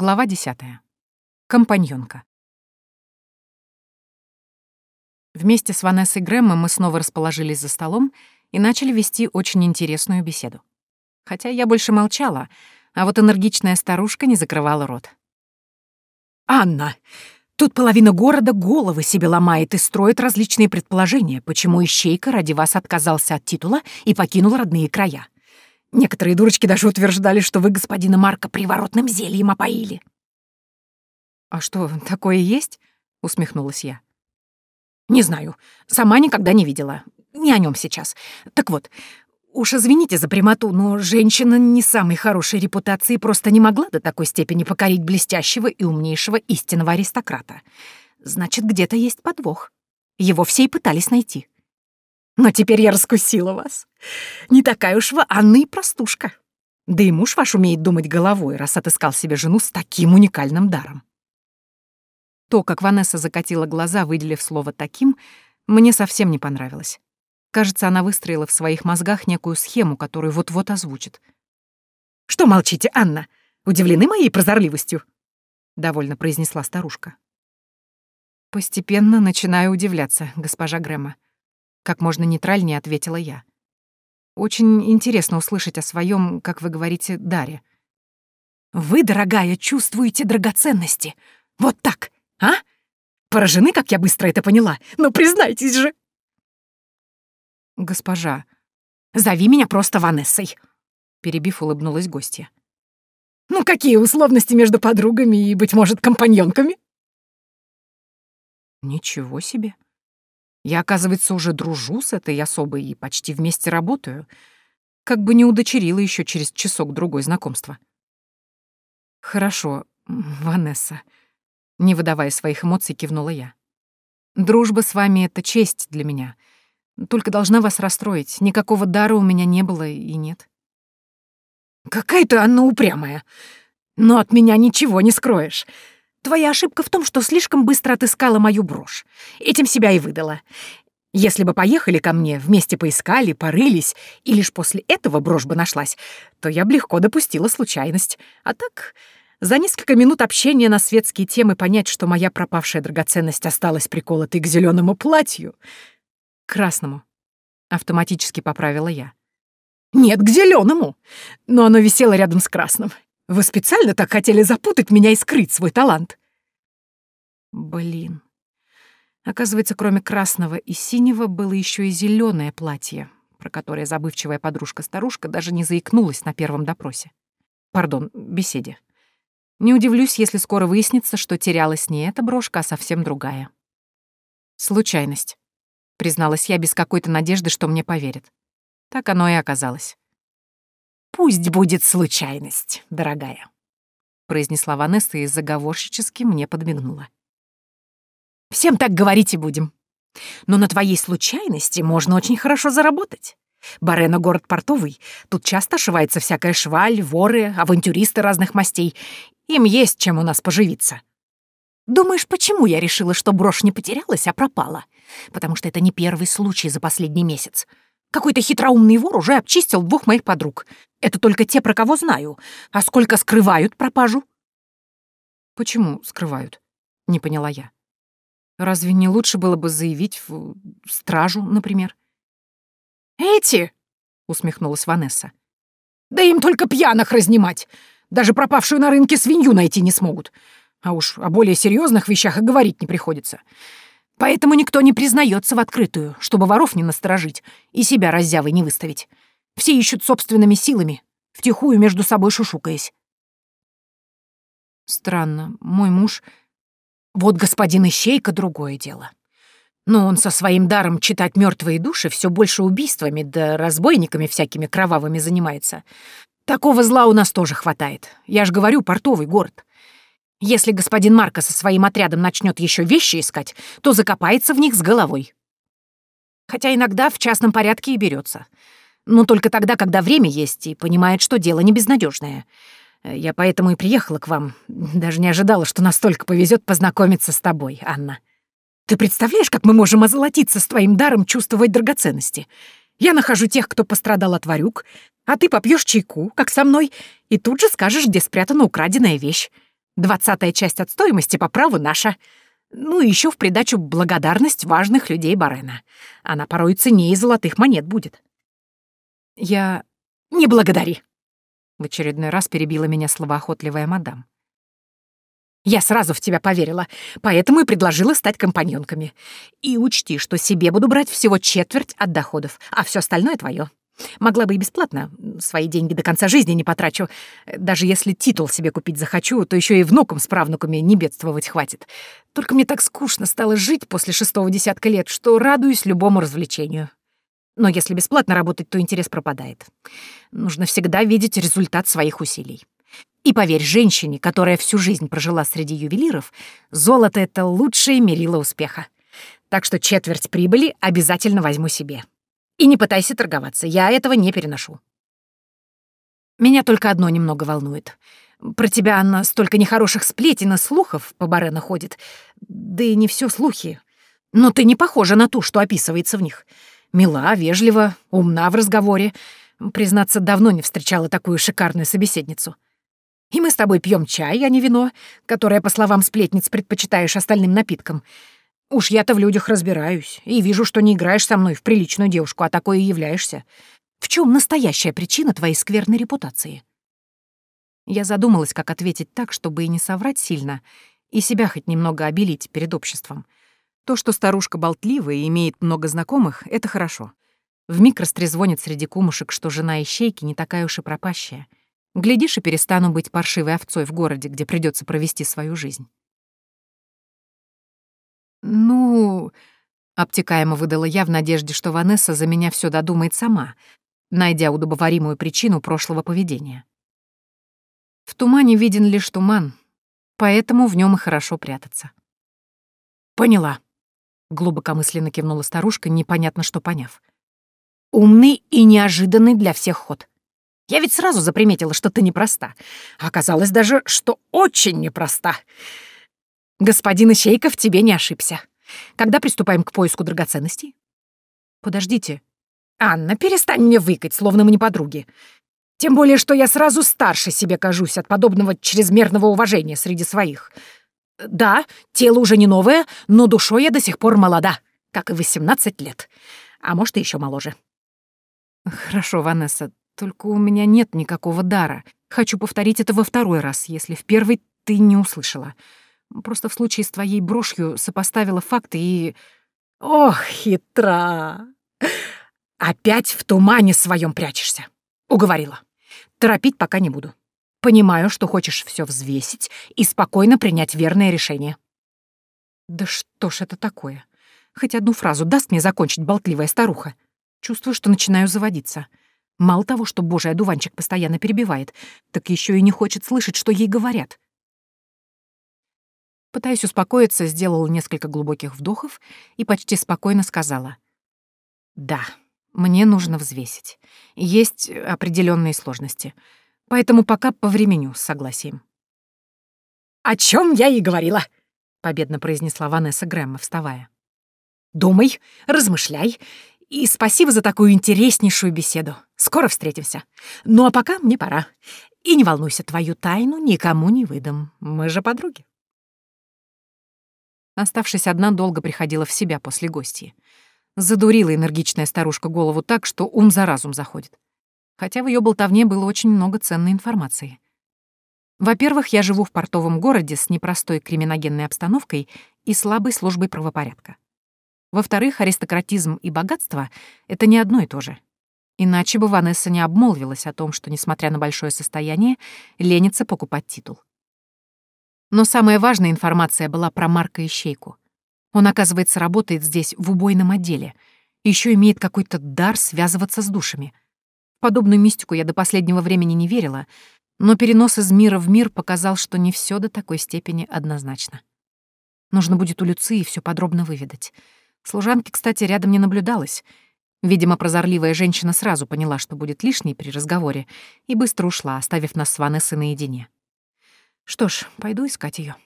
Глава десятая. Компаньонка. Вместе с Ванессой Грэмом мы снова расположились за столом и начали вести очень интересную беседу. Хотя я больше молчала, а вот энергичная старушка не закрывала рот. «Анна, тут половина города головы себе ломает и строит различные предположения, почему Ищейка ради вас отказался от титула и покинул родные края. Некоторые дурочки даже утверждали, что вы господина Марка приворотным зельем опоили». «А что, такое есть?» — усмехнулась я. «Не знаю. Сама никогда не видела. Не о нем сейчас. Так вот, Уж извините за прямоту, но женщина не самой хорошей репутации просто не могла до такой степени покорить блестящего и умнейшего истинного аристократа. Значит, где-то есть подвох. Его все и пытались найти. Но теперь я раскусила вас. Не такая уж вы Анна и простушка. Да и муж ваш умеет думать головой, раз отыскал себе жену с таким уникальным даром. То, как Ванесса закатила глаза, выделив слово «таким», мне совсем не понравилось. Кажется, она выстроила в своих мозгах некую схему, которую вот-вот озвучит. «Что молчите, Анна? Удивлены моей прозорливостью?» — довольно произнесла старушка. «Постепенно начинаю удивляться, госпожа Грэма», — как можно нейтральнее ответила я. «Очень интересно услышать о своем, как вы говорите, даре». «Вы, дорогая, чувствуете драгоценности. Вот так, а? Поражены, как я быстро это поняла? Ну, признайтесь же!» «Госпожа». «Зови меня просто Ванессой», — перебив, улыбнулась гостья. «Ну, какие условности между подругами и, быть может, компаньонками?» «Ничего себе. Я, оказывается, уже дружу с этой особой и почти вместе работаю. Как бы не удочерила еще через часок-другой знакомства». «Хорошо, Ванесса», — не выдавая своих эмоций, кивнула я. «Дружба с вами — это честь для меня». Только должна вас расстроить. Никакого дара у меня не было и нет. Какая ты, Анна, упрямая. Но от меня ничего не скроешь. Твоя ошибка в том, что слишком быстро отыскала мою брошь. Этим себя и выдала. Если бы поехали ко мне, вместе поискали, порылись, и лишь после этого брошь бы нашлась, то я бы легко допустила случайность. А так, за несколько минут общения на светские темы понять, что моя пропавшая драгоценность осталась приколотой к зеленому платью — красному. Автоматически поправила я. Нет, к зеленому. Но оно висело рядом с красным. Вы специально так хотели запутать меня и скрыть свой талант. Блин. Оказывается, кроме красного и синего было еще и зеленое платье, про которое забывчивая подружка-старушка даже не заикнулась на первом допросе. Пардон, беседе. Не удивлюсь, если скоро выяснится, что терялась не эта брошка, а совсем другая. Случайность призналась я без какой-то надежды, что мне поверят. Так оно и оказалось. «Пусть будет случайность, дорогая», — произнесла Ванесса и заговорщически мне подмигнула. «Всем так говорить и будем. Но на твоей случайности можно очень хорошо заработать. Барена — город портовый, тут часто ошивается всякая шваль, воры, авантюристы разных мастей. Им есть чем у нас поживиться. Думаешь, почему я решила, что брошь не потерялась, а пропала? Потому что это не первый случай за последний месяц. Какой-то хитроумный вор уже обчистил двух моих подруг. Это только те, про кого знаю. А сколько скрывают пропажу? Почему скрывают? Не поняла я. Разве не лучше было бы заявить в стражу, например? Эти? Усмехнулась Ванесса. Да им только пьяных разнимать. Даже пропавшую на рынке свинью найти не смогут. А уж о более серьезных вещах и говорить не приходится. Поэтому никто не признается в открытую, чтобы воров не насторожить и себя раззявой не выставить. Все ищут собственными силами, втихую между собой шушукаясь. Странно, мой муж... Вот господин Ищейка — другое дело. Но он со своим даром читать мертвые души все больше убийствами да разбойниками всякими кровавыми занимается. Такого зла у нас тоже хватает. Я ж говорю, портовый город. Если господин Марко со своим отрядом начнет еще вещи искать, то закопается в них с головой. Хотя иногда в частном порядке и берется. Но только тогда, когда время есть, и понимает, что дело не безнадежное. Я поэтому и приехала к вам. Даже не ожидала, что настолько повезет познакомиться с тобой, Анна. Ты представляешь, как мы можем озолотиться с твоим даром чувствовать драгоценности? Я нахожу тех, кто пострадал от варюк, а ты попьешь чайку, как со мной, и тут же скажешь, где спрятана украденная вещь. Двадцатая часть от стоимости по праву наша. Ну и еще в придачу благодарность важных людей Барена. Она порой ценнее золотых монет будет. Я... Не благодари. В очередной раз перебила меня словоохотливая мадам. Я сразу в тебя поверила, поэтому и предложила стать компаньонками. И учти, что себе буду брать всего четверть от доходов, а все остальное твое. Могла бы и бесплатно, свои деньги до конца жизни не потрачу. Даже если титул себе купить захочу, то еще и внукам с правнуками не бедствовать хватит. Только мне так скучно стало жить после шестого десятка лет, что радуюсь любому развлечению. Но если бесплатно работать, то интерес пропадает. Нужно всегда видеть результат своих усилий. И поверь женщине, которая всю жизнь прожила среди ювелиров, золото — это лучшее мерило успеха. Так что четверть прибыли обязательно возьму себе. И не пытайся торговаться, я этого не переношу. Меня только одно немного волнует. Про тебя, Анна, столько нехороших сплетен и слухов по Барена ходит. Да и не все слухи. Но ты не похожа на ту, что описывается в них. Мила, вежлива, умна в разговоре. Признаться, давно не встречала такую шикарную собеседницу. И мы с тобой пьем чай, а не вино, которое, по словам сплетниц, предпочитаешь остальным напиткам. Уж я-то в людях разбираюсь и вижу, что не играешь со мной в приличную девушку, а такой и являешься. В чем настоящая причина твоей скверной репутации?» Я задумалась, как ответить так, чтобы и не соврать сильно, и себя хоть немного обелить перед обществом. То, что старушка болтливая и имеет много знакомых, это хорошо. Вмиг растрезвонит среди кумушек, что жена ищейки не такая уж и пропащая — Глядишь, и перестану быть паршивой овцой в городе, где придется провести свою жизнь. «Ну...» — обтекаемо выдала я в надежде, что Ванесса за меня все додумает сама, найдя удобоваримую причину прошлого поведения. В тумане виден лишь туман, поэтому в нем и хорошо прятаться. «Поняла», — глубокомысленно кивнула старушка, непонятно что поняв. «Умный и неожиданный для всех ход. Я ведь сразу заприметила, что ты непроста. Оказалось даже, что очень непроста. Господин Ищейков тебе не ошибся. Когда приступаем к поиску драгоценностей? Подождите. Анна, перестань мне выкать, словно мы не подруги. Тем более, что я сразу старше себе кажусь от подобного чрезмерного уважения среди своих. Да, тело уже не новое, но душой я до сих пор молода, как и 18 лет. А может, и еще моложе. Хорошо, Ванесса, только у меня нет никакого дара. Хочу повторить это во второй раз, если в первый ты не услышала. Просто в случае с твоей брошью сопоставила факты и... Ох, хитра! Опять в тумане своем прячешься. Уговорила. Торопить пока не буду. Понимаю, что хочешь все взвесить и спокойно принять верное решение. Да что ж это такое? Хоть одну фразу даст мне закончить болтливая старуха. Чувствую, что начинаю заводиться. Мало того, что божий одуванчик постоянно перебивает, так еще и не хочет слышать, что ей говорят. Пытаясь успокоиться, сделала несколько глубоких вдохов и почти спокойно сказала. «Да, мне нужно взвесить. Есть определенные сложности. Поэтому пока по времени с согласием». «О чем я и говорила», — победно произнесла Ванесса Грэмма, вставая. «Думай, размышляй и спасибо за такую интереснейшую беседу. Скоро встретимся. Ну а пока мне пора. И не волнуйся, твою тайну никому не выдам. Мы же подруги. Оставшись одна, долго приходила в себя после гостей. Задурила энергичная старушка голову так, что ум за разум заходит. Хотя в ее болтовне было очень много ценной информации. Во-первых, я живу в портовом городе с непростой криминогенной обстановкой и слабой службой правопорядка. Во-вторых, аристократизм и богатство — это не одно и то же. Иначе бы Ванесса не обмолвилась о том, что, несмотря на большое состояние, ленится покупать титул. Но самая важная информация была про Марка Ищейку. Он, оказывается, работает здесь в убойном отделе, еще имеет какой-то дар связываться с душами. Подобную мистику я до последнего времени не верила, но перенос из мира в мир показал, что не все до такой степени однозначно. Нужно будет у Люции все подробно выведать — Служанки, кстати, рядом не наблюдалось. Видимо, прозорливая женщина сразу поняла, что будет лишней при разговоре, и быстро ушла, оставив нас с Ванессой наедине. Что ж, пойду искать ее.